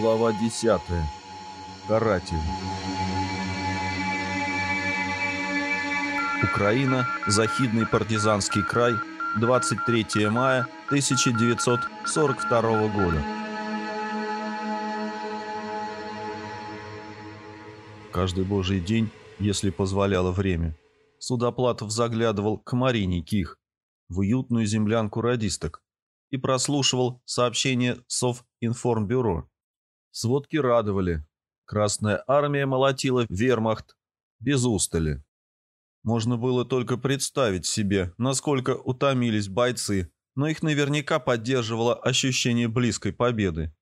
Глава 10. Каратель. Украина, Захидный партизанский край, 23 мая 1942 года. Каждый божий день, если позволяло время, Судоплатов заглядывал к Марине Ких в уютную землянку радисток и прослушивал сообщения Совинформбюро. Сводки радовали. Красная армия молотила вермахт без устали. Можно было только представить себе, насколько утомились бойцы, но их наверняка поддерживало ощущение близкой победы.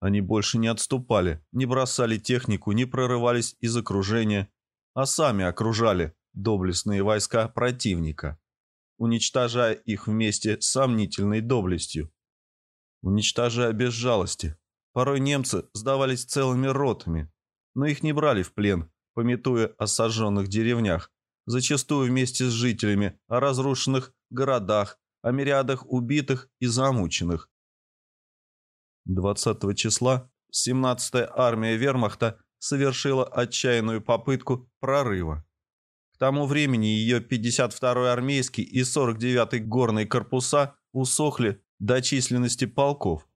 Они больше не отступали, не бросали технику, не прорывались из окружения, а сами окружали доблестные войска противника уничтожая их вместе с сомнительной доблестью. Уничтожая без жалости. Порой немцы сдавались целыми ротами, но их не брали в плен, пометуя о сожженных деревнях, зачастую вместе с жителями, о разрушенных городах, о мириадах убитых и замученных. 20 числа 17-я армия вермахта совершила отчаянную попытку прорыва. К тому времени ее 52-й армейский и 49-й горные корпуса усохли до численности полков.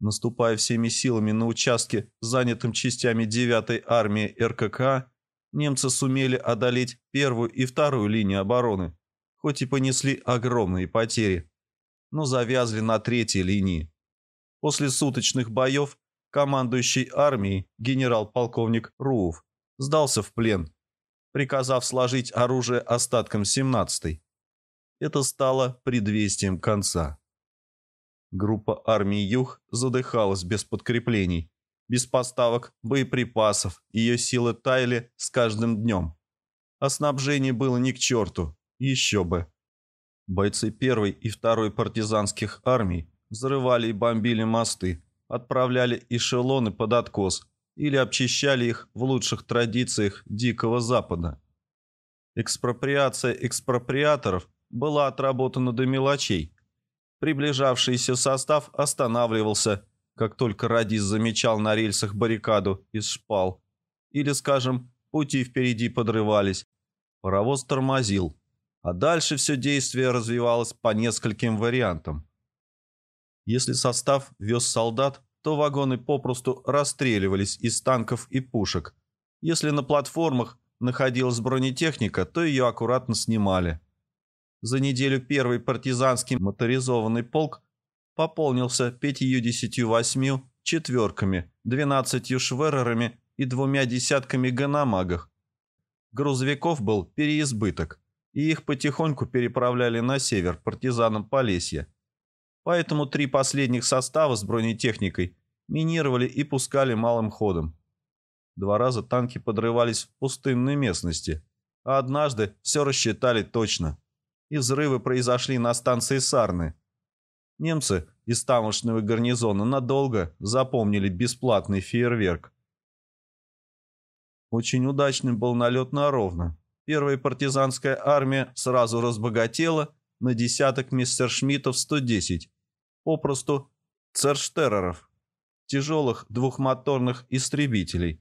Наступая всеми силами на участке, занятым частями 9-й армии РКК, немцы сумели одолеть первую и вторую линии обороны, хоть и понесли огромные потери, но завязли на третьей линии. После суточных боев командующий армией генерал-полковник Руов сдался в плен приказав сложить оружие остаткам 17-й. Это стало предвестием конца. Группа армии Юг задыхалась без подкреплений, без поставок боеприпасов, ее силы таяли с каждым днем. А снабжение было ни к черту, еще бы. Бойцы первой и второй партизанских армий взрывали и бомбили мосты, отправляли эшелоны под откос, или обчищали их в лучших традициях Дикого Запада. Экспроприация экспроприаторов была отработана до мелочей. Приближавшийся состав останавливался, как только радист замечал на рельсах баррикаду из шпал. Или, скажем, пути впереди подрывались. Паровоз тормозил, а дальше все действие развивалось по нескольким вариантам. Если состав вез солдат, то вагоны попросту расстреливались из танков и пушек. Если на платформах находилась бронетехника, то ее аккуратно снимали. За неделю первый партизанский моторизованный полк пополнился 58 четверками, 12 шверерами и двумя десятками ганамагах. Грузовиков был переизбыток, и их потихоньку переправляли на север партизанам Полесья. Поэтому три последних состава с бронетехникой минировали и пускали малым ходом. Два раза танки подрывались в пустынной местности, а однажды все рассчитали точно. И взрывы произошли на станции Сарны. Немцы из тамошнего гарнизона надолго запомнили бесплатный фейерверк. Очень удачным был налет на Ровно. Первая партизанская армия сразу разбогатела на десяток мистершмиттов 110, попросту церштереров, тяжелых двухмоторных истребителей.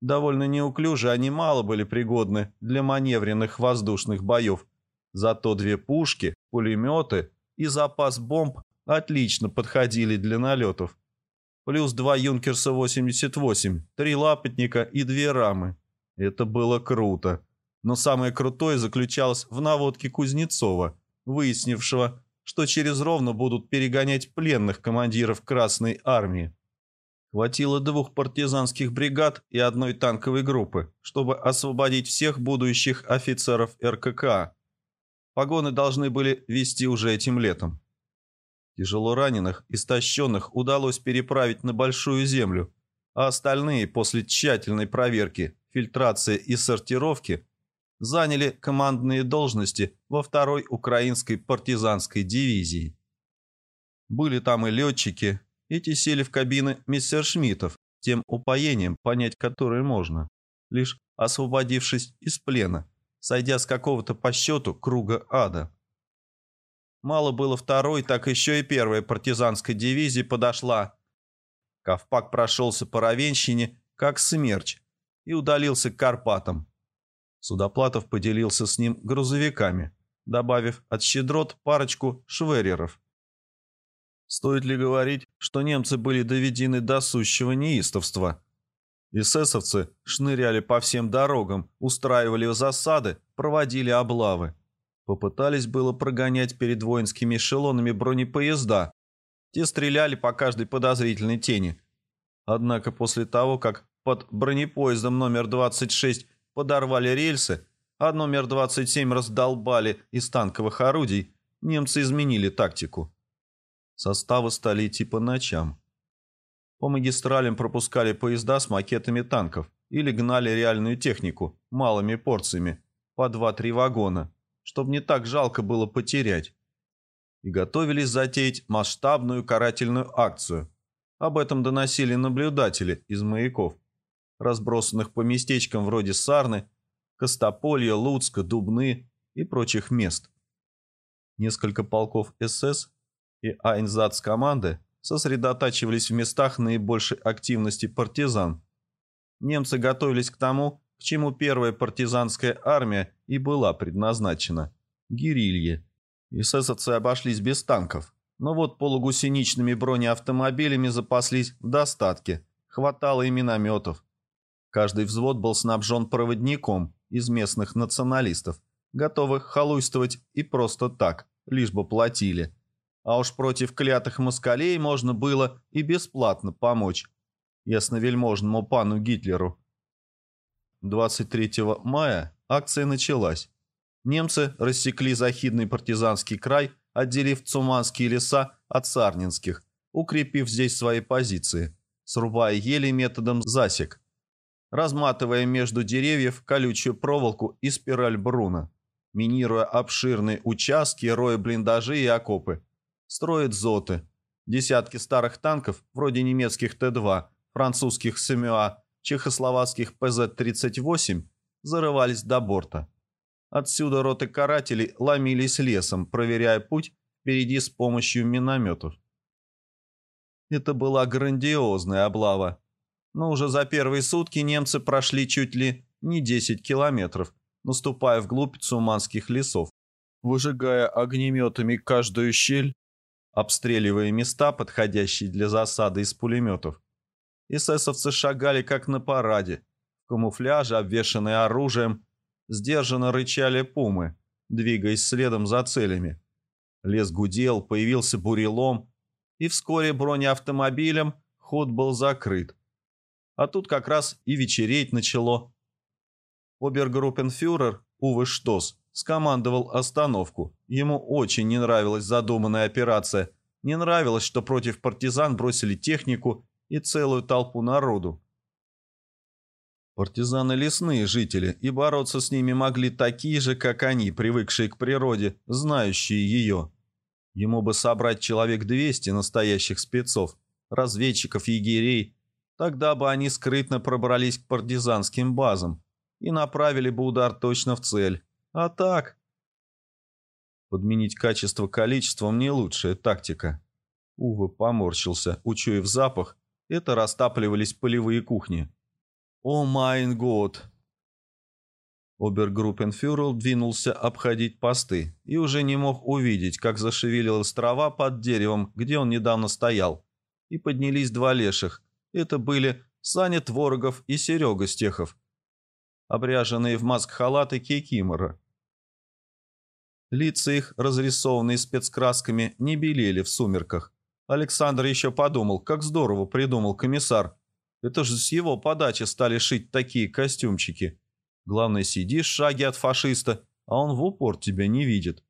Довольно неуклюже они мало были пригодны для маневренных воздушных боев, зато две пушки, пулеметы и запас бомб отлично подходили для налетов. Плюс два «Юнкерса-88», три лапотника и две рамы. Это было круто. Но самое крутое заключалось в наводке Кузнецова, выяснившего, что через ровно будут перегонять пленных командиров Красной Армии. Хватило двух партизанских бригад и одной танковой группы, чтобы освободить всех будущих офицеров РКК. Погоны должны были вести уже этим летом. Тяжело раненых, истощенных удалось переправить на Большую Землю, а остальные после тщательной проверки, фильтрации и сортировки заняли командные должности во второй украинской партизанской дивизии. Были там и летчики, эти сели в кабины мистершмиттов, тем упоением, понять которые можно, лишь освободившись из плена, сойдя с какого-то по счету круга ада. Мало было второй, так еще и первая партизанская дивизия подошла. Ковпак прошелся по Равенщине, как смерч, и удалился к Карпатам. Судоплатов поделился с ним грузовиками, добавив от щедрот парочку швереров. Стоит ли говорить, что немцы были доведены до сущего неистовства? Эсэсовцы шныряли по всем дорогам, устраивали засады, проводили облавы. Попытались было прогонять перед воинскими эшелонами бронепоезда. Те стреляли по каждой подозрительной тени. Однако после того, как под бронепоездом номер 26 подорвали рельсы, а номер 27 раздолбали из танковых орудий, немцы изменили тактику. Составы стали идти по ночам. По магистралям пропускали поезда с макетами танков или гнали реальную технику малыми порциями по 2-3 вагона, чтобы не так жалко было потерять. И готовились затеять масштабную карательную акцию. Об этом доносили наблюдатели из маяков, разбросанных по местечкам вроде Сарны, Костополья, Луцка, Дубны и прочих мест. Несколько полков СС и Айнзац команды сосредотачивались в местах наибольшей активности партизан. Немцы готовились к тому, к чему первая партизанская армия и была предназначена – гирилье. Эсэсовцы обошлись без танков, но вот полугусеничными бронеавтомобилями запаслись в достатке, хватало и минометов. Каждый взвод был снабжен проводником из местных националистов, готовых халуйствовать и просто так, лишь бы платили – а уж против клятых москалей можно было и бесплатно помочь ясновельможному пану Гитлеру. 23 мая акция началась. Немцы рассекли захидный партизанский край, отделив Цуманские леса от Сарнинских, укрепив здесь свои позиции, срубая ели методом засек, разматывая между деревьев колючую проволоку и спираль Бруна, минируя обширные участки, роя блиндажи и окопы, строит зоты. Десятки старых танков, вроде немецких Т-2, французских СМЮА, чехословацких ПЗ-38, зарывались до борта. Отсюда роты карателей ломились лесом, проверяя путь впереди с помощью минометов. Это была грандиозная облава. Но уже за первые сутки немцы прошли чуть ли не 10 километров, наступая вглубь цуманских лесов, выжигая огнеметами каждую щель обстреливая места, подходящие для засады из пулеметов. Эсэсовцы шагали как на параде, в камуфляже, обвешанные оружием, сдержанно рычали пумы, двигаясь следом за целями. Лес гудел, появился бурелом, и вскоре бронеавтомобилем ход был закрыт. А тут как раз и вечереть начало. Обергруппенфюрер Уве Штос скомандовал остановку. Ему очень не нравилась задуманная операция. Не нравилось, что против партизан бросили технику и целую толпу народу. Партизаны лесные жители, и бороться с ними могли такие же, как они, привыкшие к природе, знающие ее. Ему бы собрать человек 200 настоящих спецов, разведчиков, егерей. Тогда бы они скрытно пробрались к партизанским базам и направили бы удар точно в цель. А так... Подменить качество количеством не лучшая тактика. Увы поморщился, учуяв запах. Это растапливались полевые кухни. «О майн год!» Обергруппенфюрер двинулся обходить посты и уже не мог увидеть, как зашевелилась трава под деревом, где он недавно стоял. И поднялись два леших. Это были Саня Творогов и Серега Стехов, обряженные в маск-халаты кикимора. Лица их, разрисованные спецкрасками, не белели в сумерках. Александр еще подумал, как здорово придумал комиссар. Это же с его подачи стали шить такие костюмчики. Главное, сидишь в шаге от фашиста, а он в упор тебя не видит.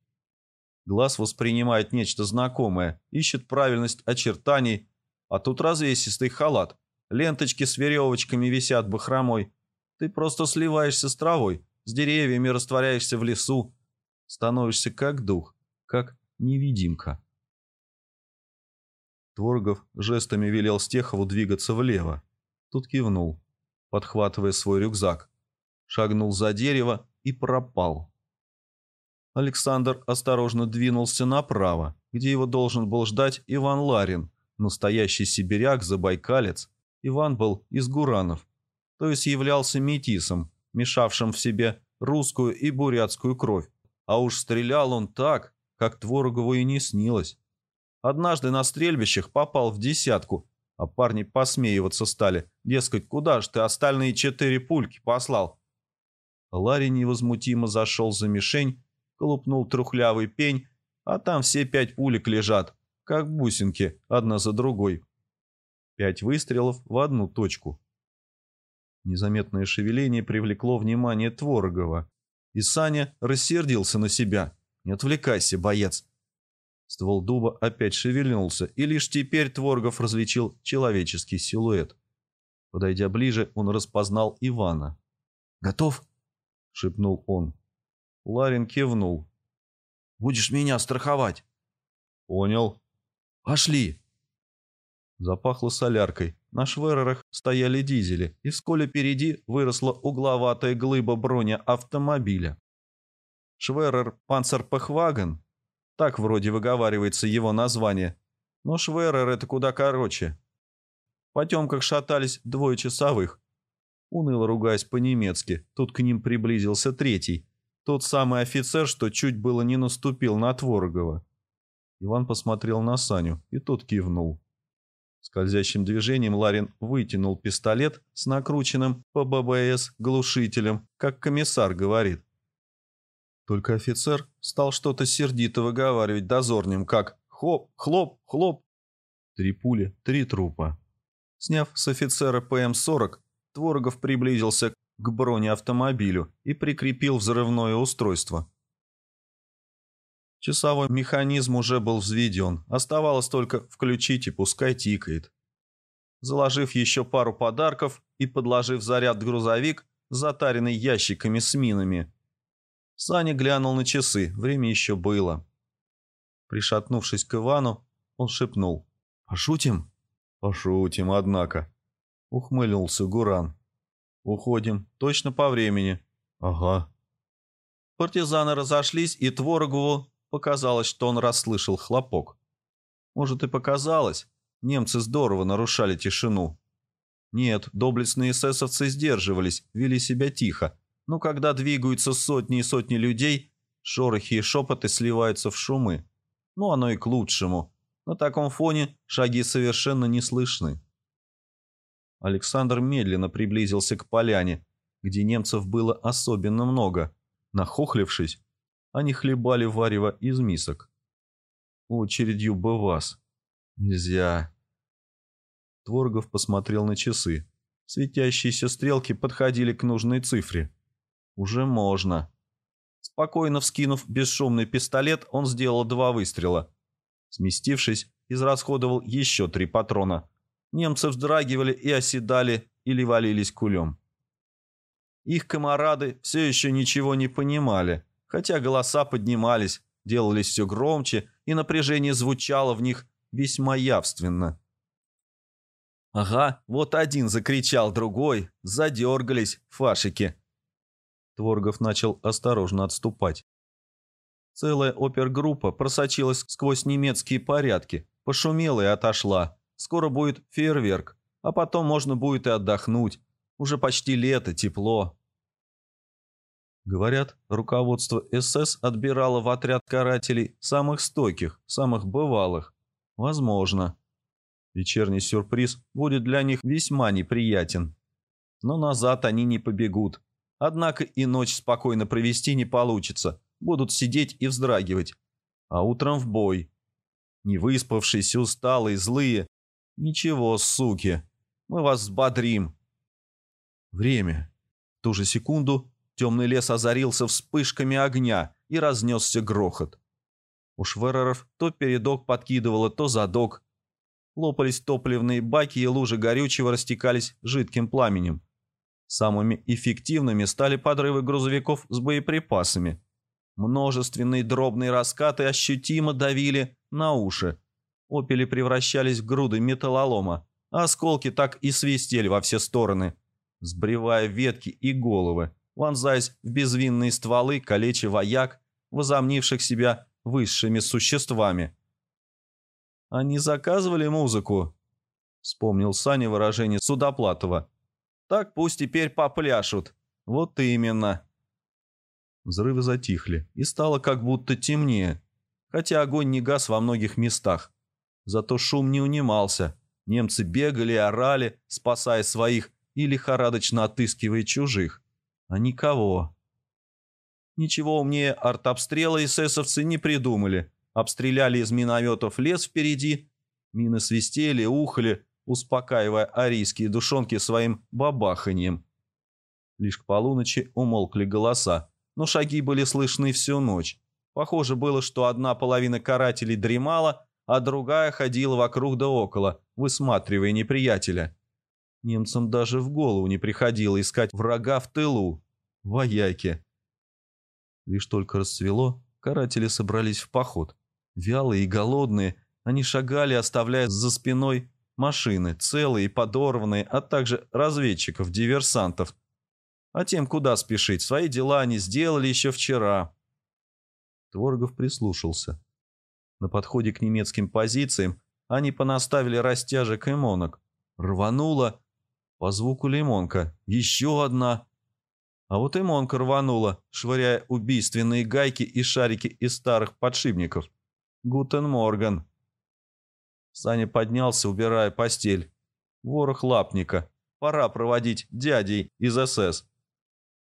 Глаз воспринимает нечто знакомое, ищет правильность очертаний, а тут развесистый халат. Ленточки с веревочками висят бахромой. Ты просто сливаешься с травой, с деревьями растворяешься в лесу, Становишься как дух, как невидимка. Творгов жестами велел Стехову двигаться влево. Тут кивнул, подхватывая свой рюкзак. Шагнул за дерево и пропал. Александр осторожно двинулся направо, где его должен был ждать Иван Ларин настоящий сибиряк, забайкалец. Иван был из Гуранов, то есть являлся метисом, мешавшим в себе русскую и бурятскую кровь. А уж стрелял он так, как Творогову и не снилось. Однажды на стрельбищах попал в десятку, а парни посмеиваться стали. Дескать, куда ж ты остальные четыре пульки послал? Ларри невозмутимо зашел за мишень, колупнул трухлявый пень, а там все пять пулек лежат, как бусинки, одна за другой. Пять выстрелов в одну точку. Незаметное шевеление привлекло внимание Творогова, и Саня рассердился на себя. «Не отвлекайся, боец!» Ствол дуба опять шевельнулся, и лишь теперь Творгов различил человеческий силуэт. Подойдя ближе, он распознал Ивана. «Готов?» — шепнул он. Ларин кивнул. «Будешь меня страховать?» «Понял». «Пошли!» Запахло соляркой. На шверерах стояли дизели, и вскоре впереди выросла угловатая глыба броня автомобиля. Шверер Панцерпехваген, так вроде выговаривается его название, но Шверер это куда короче. В потемках шатались двое часовых. Уныло ругаясь по-немецки, тут к ним приблизился третий, тот самый офицер, что чуть было не наступил на Творогова. Иван посмотрел на Саню, и тот кивнул. Скользящим движением Ларин вытянул пистолет с накрученным по ББС глушителем, как комиссар говорит. Только офицер стал что-то сердито выговаривать дозорним, как «Хоп, хлоп, хлоп». Три пули, три трупа. Сняв с офицера ПМ-40, Творогов приблизился к бронеавтомобилю и прикрепил взрывное устройство. Часовой механизм уже был взведен. Оставалось только включить и пускай тикает. Заложив еще пару подарков и подложив заряд грузовик, затаренный ящиками с минами, Саня глянул на часы. Время еще было. Пришатнувшись к Ивану, он шепнул. «Пошутим?» «Пошутим, однако», — ухмыльнулся Гуран. «Уходим. Точно по времени». «Ага». Партизаны разошлись, и Творогову Показалось, что он расслышал хлопок. Может и показалось. Немцы здорово нарушали тишину. Нет, доблестные эсэсовцы сдерживались, вели себя тихо. Но когда двигаются сотни и сотни людей, шорохи и шепоты сливаются в шумы. Ну, оно и к лучшему. На таком фоне шаги совершенно не слышны. Александр медленно приблизился к поляне, где немцев было особенно много. Нахохлившись, они хлебали варево из мисок. Очередью бы вас. Нельзя. Творгов посмотрел на часы. Светящиеся стрелки подходили к нужной цифре. Уже можно. Спокойно вскинув бесшумный пистолет, он сделал два выстрела. Сместившись, израсходовал еще три патрона. Немцы вздрагивали и оседали или валились кулем. Их комарады все еще ничего не понимали хотя голоса поднимались, делались все громче, и напряжение звучало в них весьма явственно. «Ага, вот один закричал, другой. Задергались фашики». Творгов начал осторожно отступать. Целая опергруппа просочилась сквозь немецкие порядки, пошумела и отошла. Скоро будет фейерверк, а потом можно будет и отдохнуть. Уже почти лето, тепло. Говорят, руководство СС отбирало в отряд карателей самых стойких, самых бывалых. Возможно. Вечерний сюрприз будет для них весьма неприятен. Но назад они не побегут. Однако и ночь спокойно провести не получится. Будут сидеть и вздрагивать. А утром в бой. Не выспавшиеся, усталые, злые. Ничего, суки. Мы вас взбодрим. Время. В ту же секунду Темный лес озарился вспышками огня и разнесся грохот. У швереров то передок подкидывало, то задок. Лопались топливные баки, и лужи горючего растекались жидким пламенем. Самыми эффективными стали подрывы грузовиков с боеприпасами. Множественные дробные раскаты ощутимо давили на уши. Опели превращались в груды металлолома, а осколки так и свистели во все стороны, сбривая ветки и головы вонзаясь в безвинные стволы калечи вояк, возомнивших себя высшими существами. Они заказывали музыку?» Вспомнил Саня выражение Судоплатова. «Так пусть теперь попляшут». «Вот именно». Взрывы затихли, и стало как будто темнее, хотя огонь не гас во многих местах. Зато шум не унимался. Немцы бегали и орали, спасая своих и лихорадочно отыскивая чужих. А никого. Ничего умнее артобстрела эсэсовцы не придумали. Обстреляли из минометов лес впереди. Мины свистели, ухали, успокаивая арийские душонки своим бабаханьем. Лишь к полуночи умолкли голоса, но шаги были слышны всю ночь. Похоже было, что одна половина карателей дремала, а другая ходила вокруг да около, высматривая неприятеля. Немцам даже в голову не приходило искать врага в тылу. Вояки. Лишь только расцвело, каратели собрались в поход. Вялые и голодные, они шагали, оставляя за спиной машины, целые и подорванные, а также разведчиков, диверсантов. А тем, куда спешить, свои дела они сделали еще вчера. Творгов прислушался. На подходе к немецким позициям они понаставили растяжек и монок. Рвануло. По звуку лимонка. Еще одна. А вот и монка рванула, швыряя убийственные гайки и шарики из старых подшипников. Гутен Морган. Саня поднялся, убирая постель. Ворох лапника. Пора проводить дядей из СС.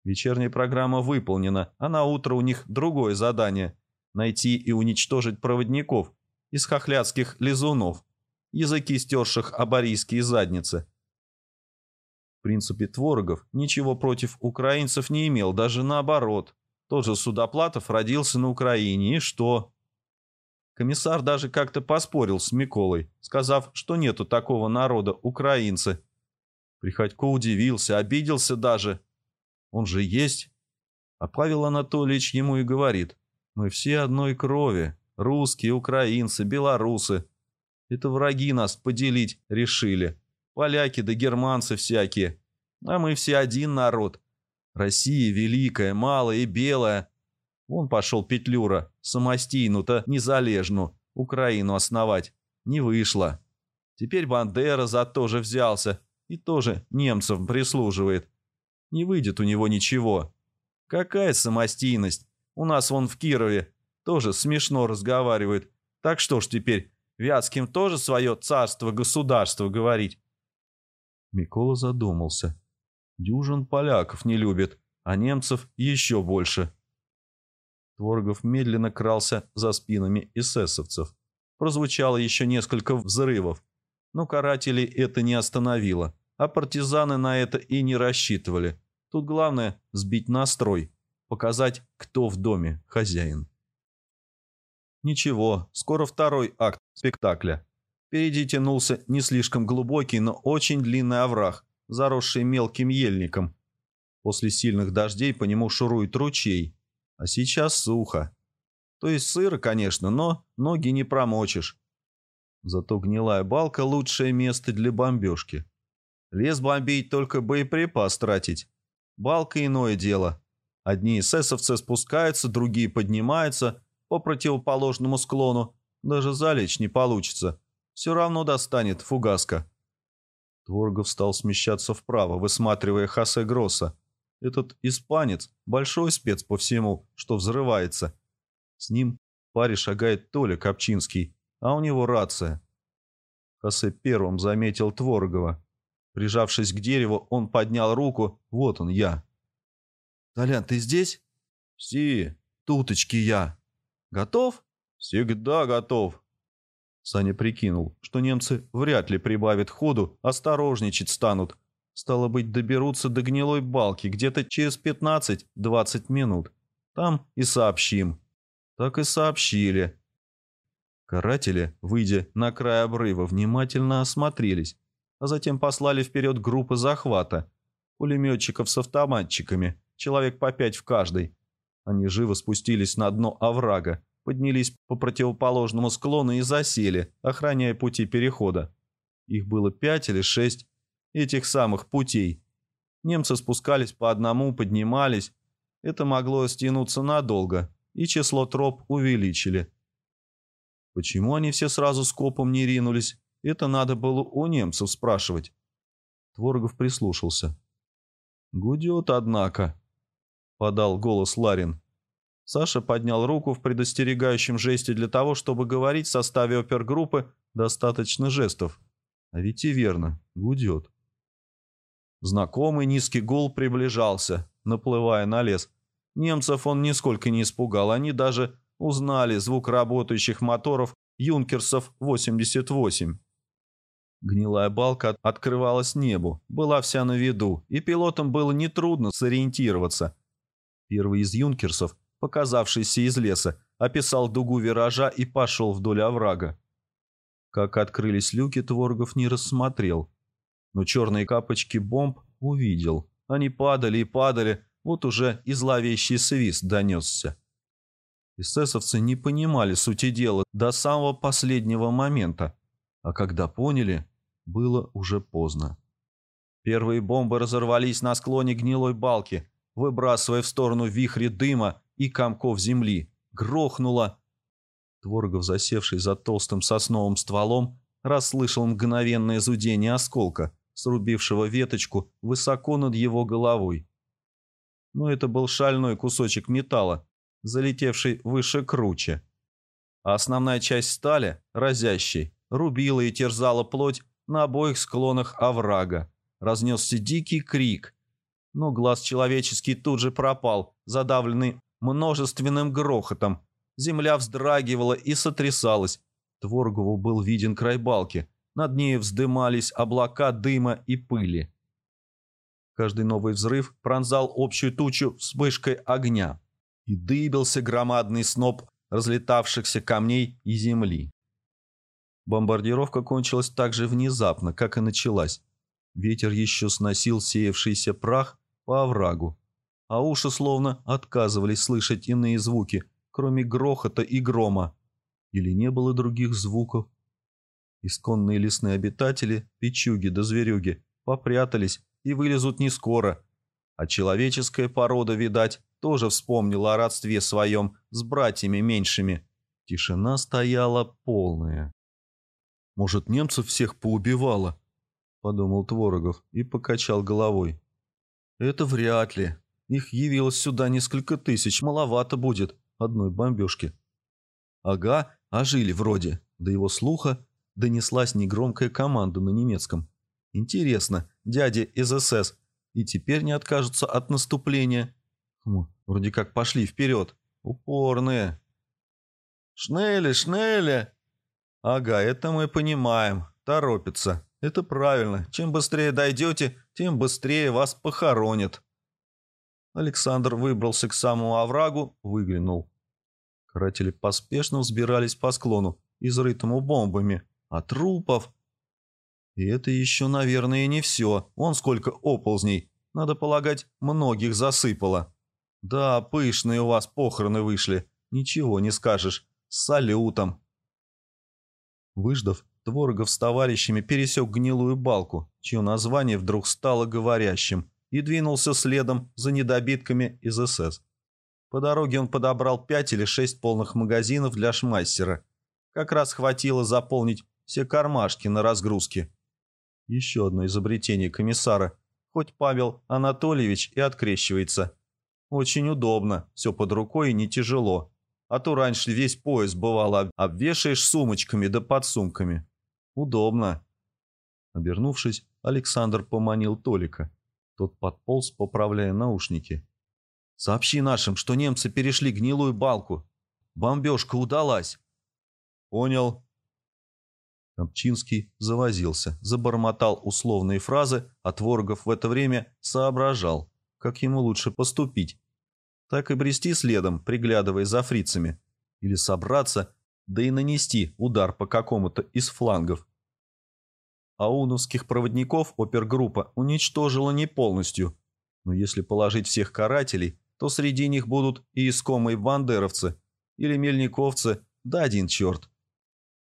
Вечерняя программа выполнена, а на утро у них другое задание – найти и уничтожить проводников из хохлядских лизунов, языки стерших абарийские задницы. Принципе, Творогов ничего против украинцев не имел, даже наоборот. Тот же Судоплатов родился на Украине, и что? Комиссар даже как-то поспорил с Миколой, сказав, что нету такого народа украинцы. Приходько удивился, обиделся даже. Он же есть. А Павел Анатольевич ему и говорит, мы все одной крови, русские, украинцы, белорусы. Это враги нас поделить решили. Поляки да германцы всякие. А мы все один народ. Россия великая, малая и белая. Вон пошел Петлюра, самостійну-то незалежну, Украину основать. Не вышло. Теперь Бандера за то же взялся и тоже немцам прислуживает. Не выйдет у него ничего. Какая самостийность? У нас вон в Кирове тоже смешно разговаривают. Так что ж теперь, Вятским тоже свое царство-государство говорить? Микола задумался. Дюжин поляков не любит, а немцев еще больше. Творгов медленно крался за спинами эсэсовцев. Прозвучало еще несколько взрывов, но карателей это не остановило, а партизаны на это и не рассчитывали. Тут главное сбить настрой, показать, кто в доме хозяин. Ничего, скоро второй акт спектакля. Впереди тянулся не слишком глубокий, но очень длинный овраг, заросший мелким ельником. После сильных дождей по нему шурует ручей, а сейчас сухо. То есть сыро, конечно, но ноги не промочишь. Зато гнилая балка – лучшее место для бомбежки. Лес бомбить, только боеприпас тратить. Балка – иное дело. Одни эсэсовцы спускаются, другие поднимаются по противоположному склону. Даже залечь не получится. Все равно достанет фугаска. Творгов стал смещаться вправо, высматривая Хосе Гросса. Этот испанец – большой спец по всему, что взрывается. С ним в паре шагает Толя Копчинский, а у него рация. Хосе первым заметил Творгова. Прижавшись к дереву, он поднял руку. Вот он, я. «Толян, ты здесь?» «Си, туточки я». «Готов?» «Всегда готов». Саня прикинул, что немцы вряд ли прибавят ходу, осторожничать станут – Стало быть, доберутся до гнилой балки где-то через 15-20 минут. Там и сообщим. Так и сообщили. Каратели, выйдя на край обрыва, внимательно осмотрелись, а затем послали вперед группы захвата. Пулеметчиков с автоматчиками, человек по пять в каждой. Они живо спустились на дно оврага, поднялись по противоположному склону и засели, охраняя пути перехода. Их было пять или шесть, этих самых путей. Немцы спускались по одному, поднимались. Это могло стянуться надолго, и число троп увеличили. Почему они все сразу скопом не ринулись? Это надо было у немцев спрашивать. Творогов прислушался. «Гудет, однако», — подал голос Ларин. Саша поднял руку в предостерегающем жесте для того, чтобы говорить в составе опергруппы достаточно жестов. А ведь и верно, гудет. Знакомый низкий гул приближался, наплывая на лес. Немцев он нисколько не испугал, они даже узнали звук работающих моторов «Юнкерсов-88». Гнилая балка открывалась небу, была вся на виду, и пилотам было нетрудно сориентироваться. Первый из «Юнкерсов», показавшийся из леса, описал дугу виража и пошел вдоль оврага. Как открылись люки, Творгов не рассмотрел. Но черные капочки бомб увидел. Они падали и падали, вот уже и зловещий свист донесся. Эсэсовцы не понимали сути дела до самого последнего момента, а когда поняли, было уже поздно. Первые бомбы разорвались на склоне гнилой балки, выбрасывая в сторону вихри дыма и комков земли. Грохнуло. Творогов, засевший за толстым сосновым стволом, расслышал мгновенное зудение осколка, срубившего веточку высоко над его головой. Но это был шальной кусочек металла, залетевший выше круче. А основная часть стали, разящей, рубила и терзала плоть на обоих склонах оврага. Разнесся дикий крик. Но глаз человеческий тут же пропал, задавленный множественным грохотом. Земля вздрагивала и сотрясалась. Творгову был виден край балки. Над ней вздымались облака дыма и пыли. Каждый новый взрыв пронзал общую тучу вспышкой огня и дыбился громадный сноп разлетавшихся камней и земли. Бомбардировка кончилась так же внезапно, как и началась. Ветер еще сносил сеявшийся прах по оврагу, а уши словно отказывались слышать иные звуки, кроме грохота и грома. Или не было других звуков? Исконные лесные обитатели, печуги да зверюги, попрятались и вылезут не скоро, а человеческая порода, видать, тоже вспомнила о родстве своем с братьями меньшими. Тишина стояла полная. «Может, немцев всех поубивало?» – подумал Творогов и покачал головой. «Это вряд ли. Их явилось сюда несколько тысяч, маловато будет одной бомбежки». «Ага, а жили вроде». До его слуха донеслась негромкая команда на немецком. «Интересно, дяди из СС и теперь не откажутся от наступления?» Хм, вроде как пошли вперед. Упорные. Шнели, шнели. Ага, это мы понимаем. Торопится. Это правильно. Чем быстрее дойдете, тем быстрее вас похоронят. Александр выбрался к самому оврагу, выглянул. Каратели поспешно взбирались по склону, изрытому бомбами. А трупов... И это еще, наверное, не все. Он сколько оползней. Надо полагать, многих засыпало. «Да, пышные у вас похороны вышли. Ничего не скажешь. С салютом». Выждав, Творогов с товарищами пересек гнилую балку, чье название вдруг стало говорящим, и двинулся следом за недобитками из СС. По дороге он подобрал пять или шесть полных магазинов для шмайсера. Как раз хватило заполнить все кармашки на разгрузке. Еще одно изобретение комиссара. Хоть Павел Анатольевич и открещивается – очень удобно, все под рукой и не тяжело. А то раньше весь пояс бывало обвешаешь сумочками да подсумками. Удобно. Обернувшись, Александр поманил Толика. Тот подполз, поправляя наушники. «Сообщи нашим, что немцы перешли гнилую балку. Бомбежка удалась». «Понял». Копчинский завозился, забормотал условные фразы, а Творогов в это время соображал как ему лучше поступить. Так и брести следом, приглядывая за фрицами. Или собраться, да и нанести удар по какому-то из флангов. Ауновских проводников опергруппа уничтожила не полностью. Но если положить всех карателей, то среди них будут и искомые бандеровцы, или мельниковцы, да один черт.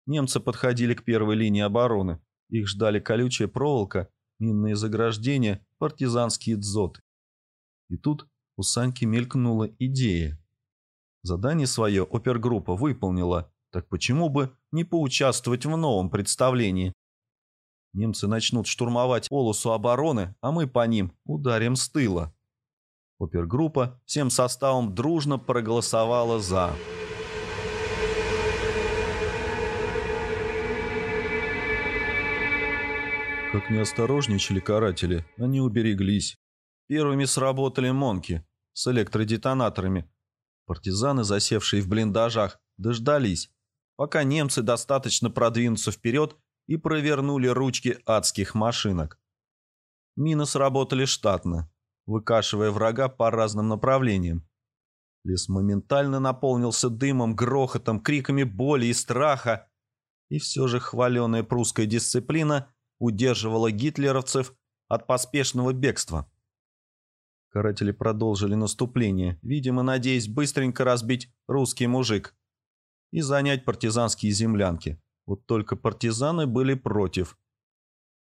Немцы подходили к первой линии обороны. Их ждали колючая проволока, минные заграждения, партизанские дзоты. И тут у Саньки мелькнула идея. Задание свое опергруппа выполнила, Так почему бы не поучаствовать в новом представлении? Немцы начнут штурмовать полосу обороны, а мы по ним ударим с тыла. Опергруппа всем составом дружно проголосовала «за». Как неосторожничали каратели, они убереглись. Первыми сработали монки с электродетонаторами. Партизаны, засевшие в блиндажах, дождались, пока немцы достаточно продвинутся вперед и провернули ручки адских машинок. Мины сработали штатно, выкашивая врага по разным направлениям. Лес моментально наполнился дымом, грохотом, криками боли и страха. И все же хваленая прусская дисциплина удерживала гитлеровцев от поспешного бегства. Каратели продолжили наступление, видимо, надеясь быстренько разбить русский мужик и занять партизанские землянки. Вот только партизаны были против.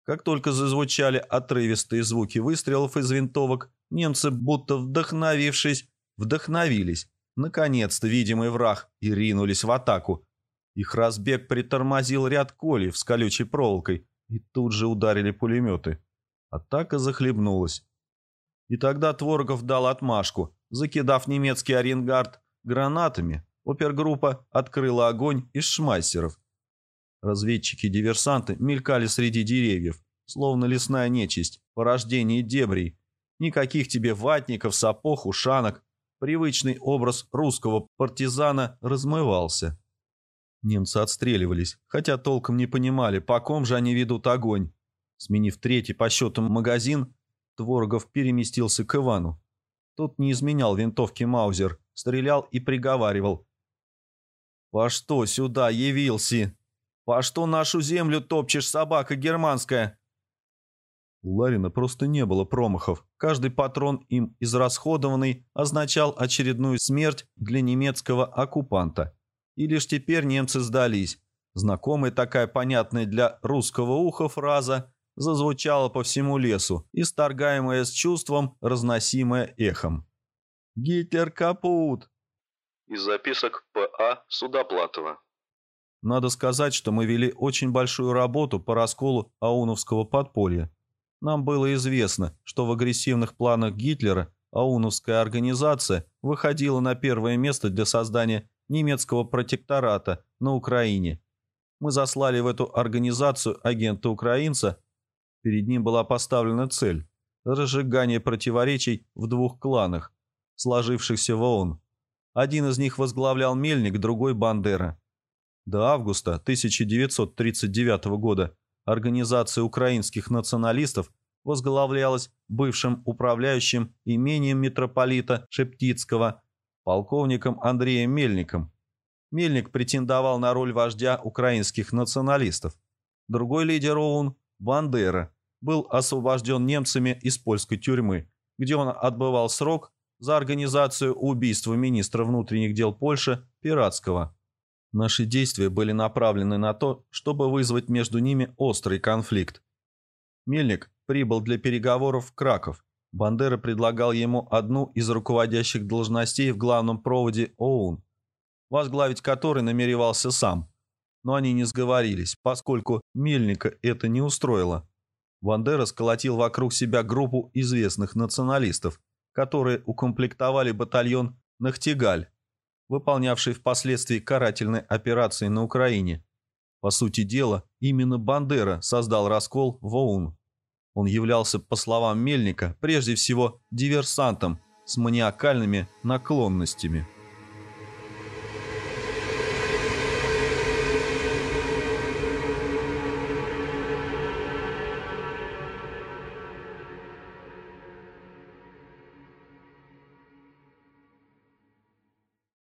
Как только зазвучали отрывистые звуки выстрелов из винтовок, немцы, будто вдохновившись, вдохновились. Наконец-то видимый враг и ринулись в атаку. Их разбег притормозил ряд колев с колючей проволокой, и тут же ударили пулеметы. Атака захлебнулась. И тогда Творогов дал отмашку, закидав немецкий ориенгард гранатами, опергруппа открыла огонь из шмайсеров. Разведчики-диверсанты мелькали среди деревьев, словно лесная нечисть, порождение дебрей. Никаких тебе ватников, сапог, ушанок. Привычный образ русского партизана размывался. Немцы отстреливались, хотя толком не понимали, по ком же они ведут огонь. Сменив третий по счету магазин, Творогов переместился к Ивану. Тот не изменял винтовки Маузер, стрелял и приговаривал. «По что сюда явился? По что нашу землю топчешь, собака германская?» У Ларина просто не было промахов. Каждый патрон им израсходованный означал очередную смерть для немецкого оккупанта. И лишь теперь немцы сдались. Знакомая такая понятная для русского уха фраза зазвучала по всему лесу, исторгаемая с чувством, разносимая эхом. «Гитлер капут!» Из записок П.А. Судоплатова. Надо сказать, что мы вели очень большую работу по расколу Ауновского подполья. Нам было известно, что в агрессивных планах Гитлера Ауновская организация выходила на первое место для создания немецкого протектората на Украине. Мы заслали в эту организацию агента-украинца. Перед ним была поставлена цель – разжигание противоречий в двух кланах, сложившихся в ООН. Один из них возглавлял Мельник, другой – Бандера. До августа 1939 года Организация украинских националистов возглавлялась бывшим управляющим имением митрополита Шептицкого, полковником Андреем Мельником. Мельник претендовал на роль вождя украинских националистов. Другой лидер ОУН, Бандера, был освобожден немцами из польской тюрьмы, где он отбывал срок за организацию убийства министра внутренних дел Польши Пиратского. Наши действия были направлены на то, чтобы вызвать между ними острый конфликт. Мельник прибыл для переговоров в Краков. Бандера предлагал ему одну из руководящих должностей в главном проводе ОУН, возглавить который намеревался сам. Но они не сговорились, поскольку Мельника это не устроило. Бандера сколотил вокруг себя группу известных националистов, которые укомплектовали батальон «Нахтигаль», выполнявший впоследствии карательные операции на Украине. По сути дела, именно Бандера создал раскол в ОУН. Он являлся, по словам Мельника, прежде всего диверсантом с маниакальными наклонностями –